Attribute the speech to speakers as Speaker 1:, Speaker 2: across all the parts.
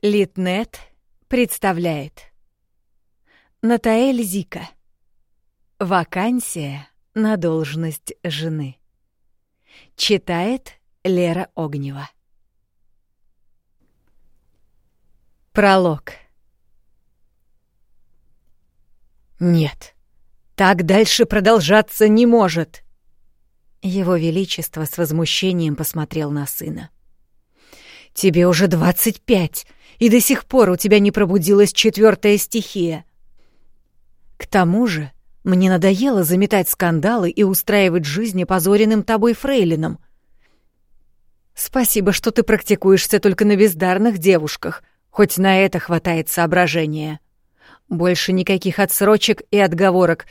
Speaker 1: Литнет представляет. Натаэль Зика. Вакансия на должность жены. Читает Лера Огнева. Пролог. Нет, так дальше продолжаться не может. Его Величество с возмущением посмотрел на сына. Тебе уже двадцать пять, и до сих пор у тебя не пробудилась четвертая стихия. К тому же мне надоело заметать скандалы и устраивать жизни позоренным тобой фрейлином. Спасибо, что ты практикуешься только на бездарных девушках, хоть на это хватает соображения. Больше никаких отсрочек и отговорок.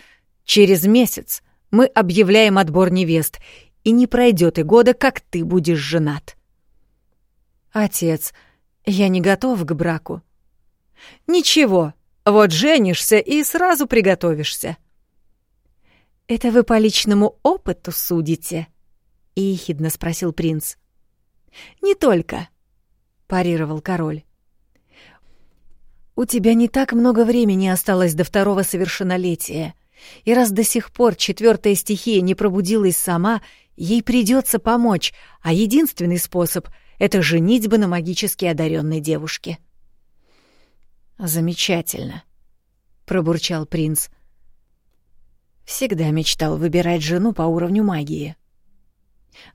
Speaker 1: Через месяц мы объявляем отбор невест, и не пройдет и года, как ты будешь женат. Отец, я не готов к браку. Ничего, вот женишься и сразу приготовишься. Это вы по личному опыту судите? ехидно спросил принц. Не только, парировал король. У тебя не так много времени осталось до второго совершеннолетия, и раз до сих пор четвертая стихия не пробудилась сама, ей придется помочь, а единственный способ — это женитьба на магически одаренной девушке. «Замечательно», — пробурчал принц. Всегда мечтал выбирать жену по уровню магии.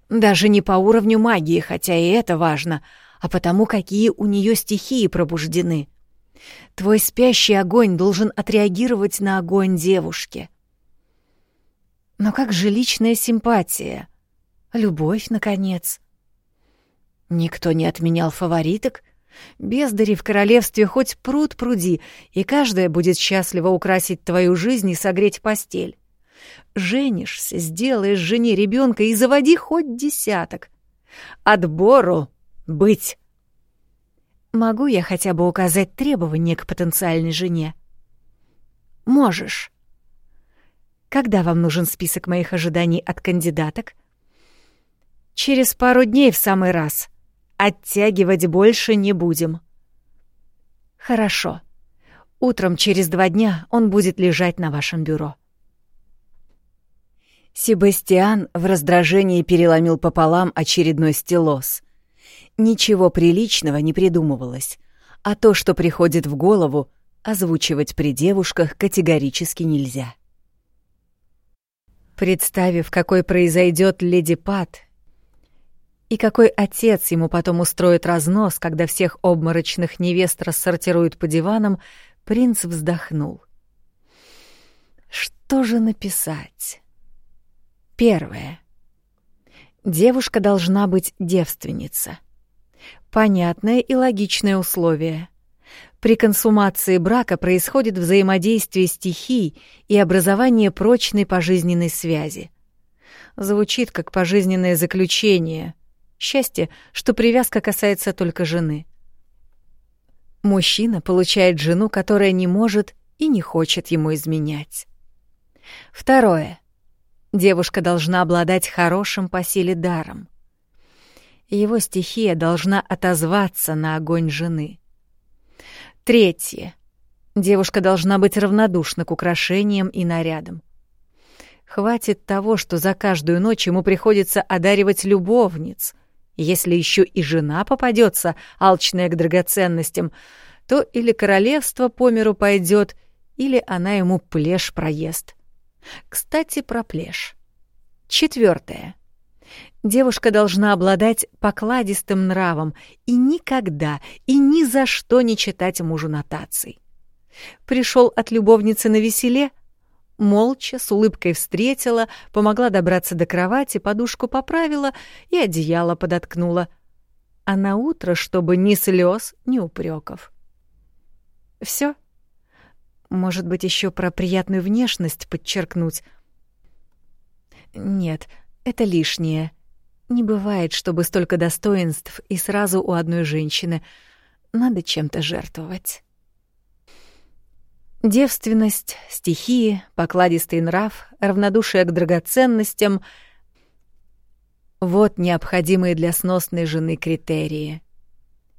Speaker 1: Даже не по уровню магии, хотя и это важно, а потому, какие у нее стихии пробуждены. Твой спящий огонь должен отреагировать на огонь девушки. Но как же личная симпатия? Любовь, наконец. Никто не отменял фавориток. Бездари в королевстве хоть пруд пруди, и каждая будет счастливо украсить твою жизнь и согреть постель. Женишься, сделаешь жене ребенка и заводи хоть десяток. Отбору быть. Могу я хотя бы указать требования к потенциальной жене? Можешь. Когда вам нужен список моих ожиданий от кандидаток? Через пару дней в самый раз. Оттягивать больше не будем. Хорошо. Утром через два дня он будет лежать на вашем бюро. Себастьян в раздражении переломил пополам очередной стелос. Ничего приличного не придумывалось, а то, что приходит в голову, озвучивать при девушках категорически нельзя. Представив, какой произойдет леди Пат, и какой отец ему потом устроит разнос, когда всех обморочных невест рассортируют по диванам, принц вздохнул. Что же написать? Первое. Девушка должна быть девственница. Понятное и логичное условие. При консумации брака происходит взаимодействие стихий и образование прочной пожизненной связи. Звучит как пожизненное заключение — Счастье, что привязка касается только жены. Мужчина получает жену, которая не может и не хочет ему изменять. Второе. Девушка должна обладать хорошим по силе даром. Его стихия должна отозваться на огонь жены. Третье. Девушка должна быть равнодушна к украшениям и нарядам. Хватит того, что за каждую ночь ему приходится одаривать любовниц, если еще и жена попадется, алчная к драгоценностям, то или королевство по миру пойдет, или она ему плешь проест. Кстати, про плешь. Четвертое. Девушка должна обладать покладистым нравом и никогда и ни за что не читать мужу нотаций. Пришел от любовницы на веселе — молча, с улыбкой встретила, помогла добраться до кровати, подушку поправила и одеяло подоткнула. А на утро, чтобы ни слез, ни упреков. Все. Может быть, еще про приятную внешность подчеркнуть. Нет, это лишнее. Не бывает, чтобы столько достоинств и сразу у одной женщины. Надо чем-то жертвовать. Девственность, стихии, покладистый нрав, равнодушие к драгоценностям — вот необходимые для сносной жены критерии.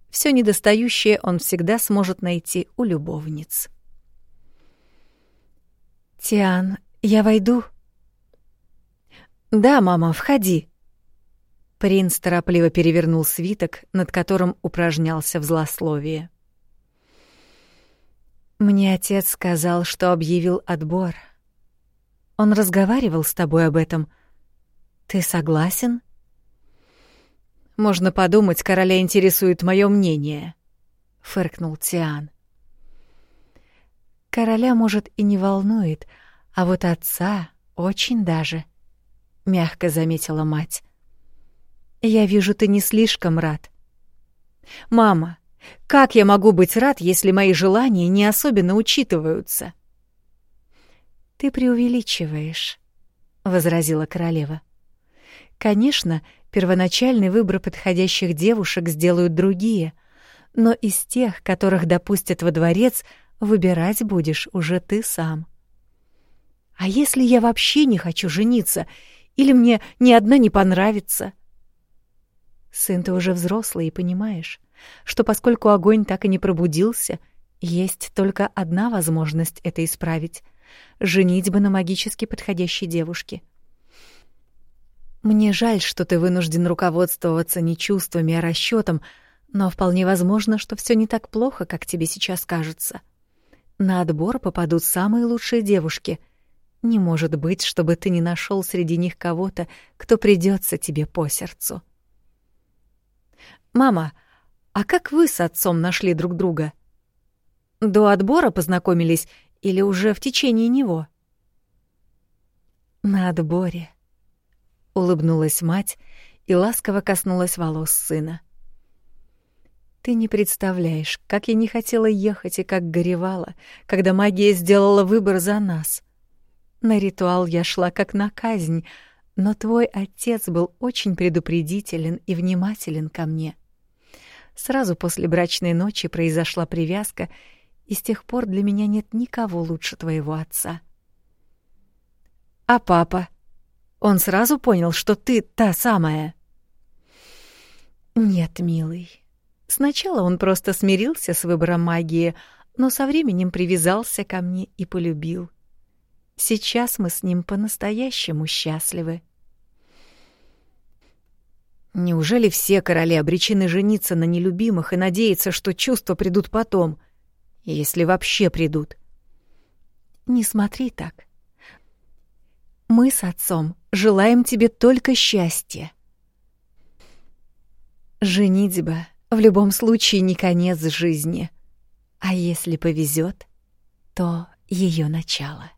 Speaker 1: Все недостающее он всегда сможет найти у любовниц. «Тиан, я войду?» «Да, мама, входи». Принц торопливо перевернул свиток, над которым упражнялся в злословии. «Мне отец сказал, что объявил отбор. Он разговаривал с тобой об этом. Ты согласен?» Можно подумать, короля интересует мое мнение, фыркнул Тиан. Короля, может, и не волнует, а вот отца очень даже, мягко заметила мать. Я вижу, ты не слишком рад. Мама, как я могу быть рад, если мои желания не особенно учитываются? Ты преувеличиваешь, возразила королева. Конечно, Первоначальный выбор подходящих девушек сделают другие, но из тех, которых допустят во дворец, выбирать будешь уже ты сам. А если я вообще не хочу жениться, или мне ни одна не понравится? Сын, ты уже взрослый и понимаешь, что поскольку огонь так и не пробудился, есть только одна возможность это исправить — женить бы на магически подходящей девушке — мне жаль, что ты вынужден руководствоваться не чувствами, а расчетом, но вполне возможно, что все не так плохо, как тебе сейчас кажется. На отбор попадут самые лучшие девушки. Не может быть, чтобы ты не нашел среди них кого-то, кто придется тебе по сердцу. Мама, а как вы с отцом нашли друг друга? До отбора познакомились или уже в течение него? На отборе, — улыбнулась мать и ласково коснулась волос сына. «Ты не представляешь, как я не хотела ехать и как горевала, когда магия сделала выбор за нас. На ритуал я шла как на казнь, но твой отец был очень предупредителен и внимателен ко мне. Сразу после брачной ночи произошла привязка, и с тех пор для меня нет никого лучше твоего отца». «А папа?» Он сразу понял, что ты та самая. Нет, милый. Сначала он просто смирился с выбором магии, но со временем привязался ко мне и полюбил. Сейчас мы с ним по-настоящему счастливы. Неужели все короли обречены жениться на нелюбимых и надеяться, что чувства придут потом, если вообще придут? Не смотри так. Мы с отцом желаем тебе только счастья. Женитьба в любом случае не конец жизни, а если повезет, то ее начало.